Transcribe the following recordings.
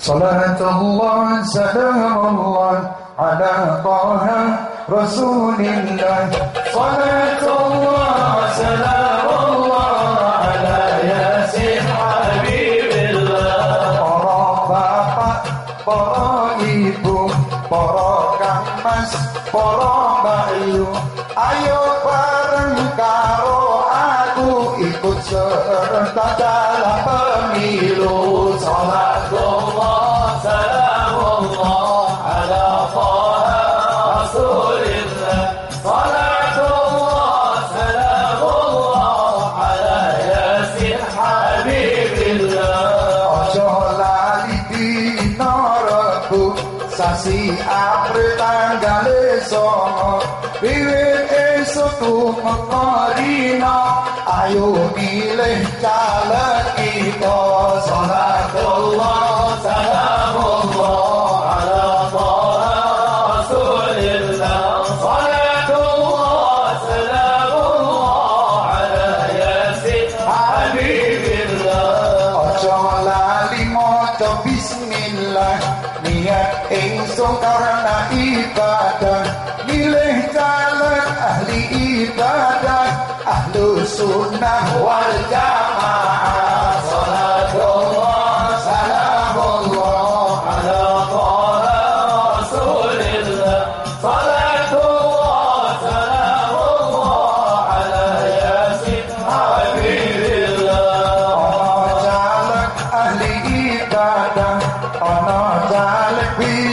صلاة الله سلام الله على طه رسول الله صلاة الله سلام الله على ياسين حبيب الله para bapak para ibu para kang mas para bayu ayo bareng karo aku ikut serta dalam pemilu Sasi april tanggal songo wiwit esuk tumeka ayo milih caleg kita. Salatullah salamullah ingsun karena ibadah milih calon ahli ibadah ahlu sunnah wal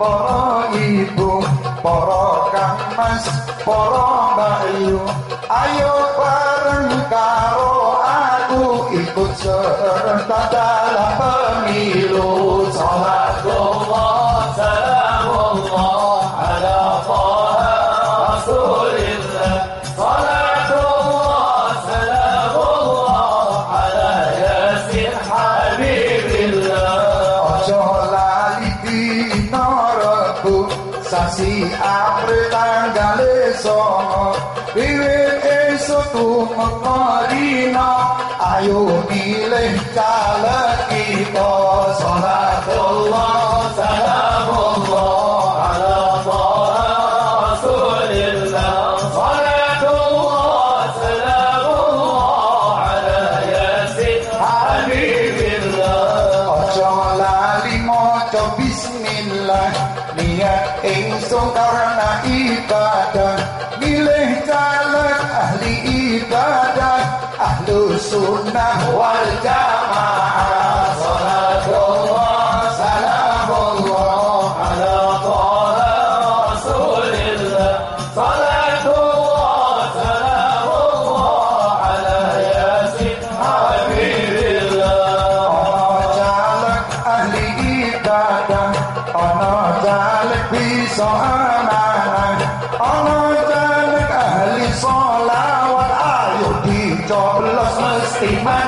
para ibu para kang mas para bayu ayo bareng karo aku ikut serta dalam pemilu. Salatullah sasi april tanggal songo wiwit esuk tumeka ayo milih caleg kita salatullah salamullah Oh, no. Gracias.